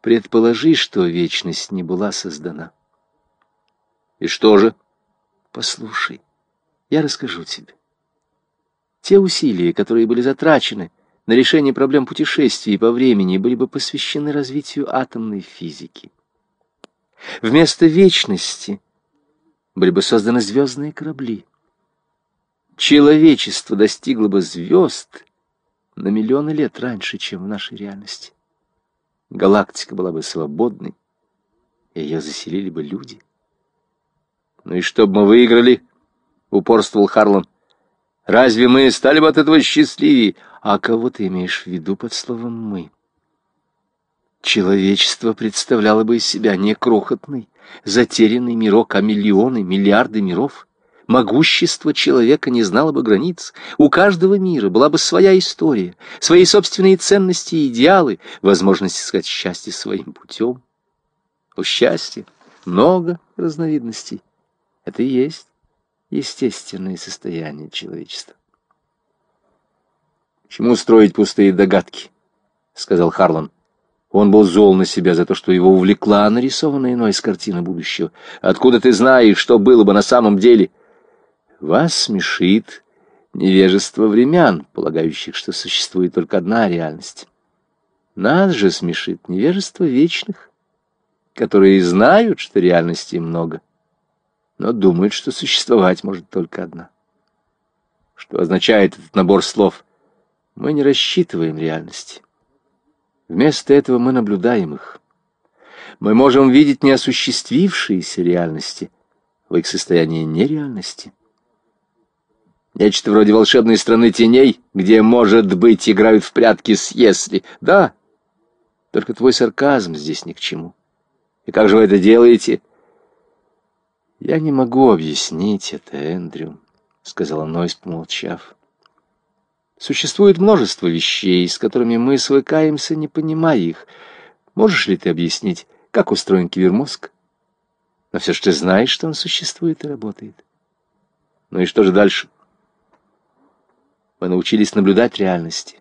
Предположи, что вечность не была создана. И что же? Послушай, я расскажу тебе. Те усилия, которые были затрачены на решение проблем путешествий по времени, были бы посвящены развитию атомной физики. Вместо вечности были бы созданы звездные корабли. Человечество достигло бы звезд на миллионы лет раньше, чем в нашей реальности. Галактика была бы свободной, и ее заселили бы люди. «Ну и что бы мы выиграли?» — упорствовал Харлан. «Разве мы стали бы от этого счастливее?» «А кого ты имеешь в виду под словом «мы»?» Человечество представляло бы из себя не крохотный, затерянный мирок, а миллионы, миллиарды миров. Могущество человека не знало бы границ. У каждого мира была бы своя история, свои собственные ценности и идеалы, возможность искать счастье своим путем. У счастья много разновидностей. Это и есть естественное состояние человечества. «Чему строить пустые догадки?» — сказал Харлан. Он был зол на себя за то, что его увлекла нарисованная иной с картины будущего. «Откуда ты знаешь, что было бы на самом деле?» «Вас смешит невежество времен, полагающих, что существует только одна реальность. Нас же смешит невежество вечных, которые знают, что реальностей много, но думают, что существовать может только одна. Что означает этот набор слов? Мы не рассчитываем реальности». Вместо этого мы наблюдаем их. Мы можем видеть неосуществившиеся реальности в их состоянии нереальности. Нечто вроде волшебной страны теней, где, может быть, играют в прятки с «если». Да, только твой сарказм здесь ни к чему. И как же вы это делаете? Я не могу объяснить это, Эндрю, — сказала Нойс, помолчав. Существует множество вещей, с которыми мы свыкаемся, не понимая их. Можешь ли ты объяснить, как устроен кибермозг? Но все же ты знаешь, что он существует и работает. Ну и что же дальше? Мы научились наблюдать реальности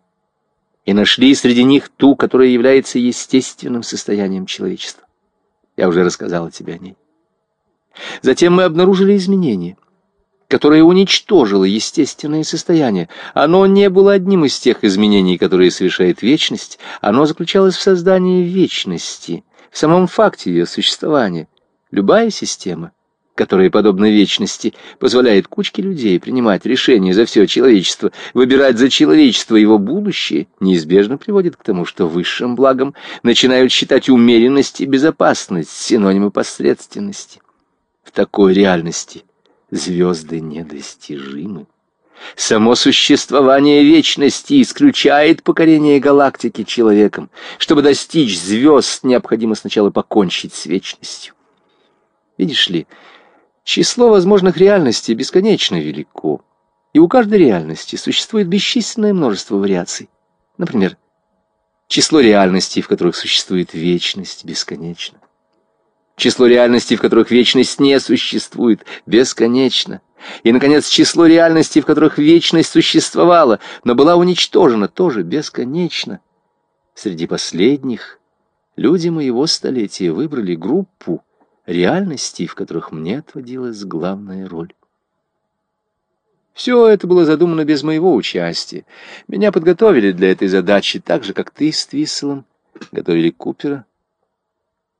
и нашли среди них ту, которая является естественным состоянием человечества. Я уже рассказал тебе о ней. Затем мы обнаружили изменения — которое уничтожило естественное состояние. Оно не было одним из тех изменений, которые совершает вечность. Оно заключалось в создании вечности, в самом факте ее существования. Любая система, которая, подобно вечности, позволяет кучке людей принимать решения за все человечество, выбирать за человечество его будущее, неизбежно приводит к тому, что высшим благом начинают считать умеренность и безопасность, синонимы посредственности. В такой реальности звезды недостижимы. Само существование вечности исключает покорение галактики человеком. Чтобы достичь звезд, необходимо сначала покончить с вечностью. Видишь ли, число возможных реальностей бесконечно велико, и у каждой реальности существует бесчисленное множество вариаций. Например, число реальностей, в которых существует вечность, бесконечно. Число реальностей, в которых вечность не существует, бесконечно. И, наконец, число реальностей, в которых вечность существовала, но была уничтожена, тоже бесконечно. Среди последних люди моего столетия выбрали группу реальностей, в которых мне отводилась главная роль. Все это было задумано без моего участия. Меня подготовили для этой задачи так же, как ты с Твисселом готовили Купера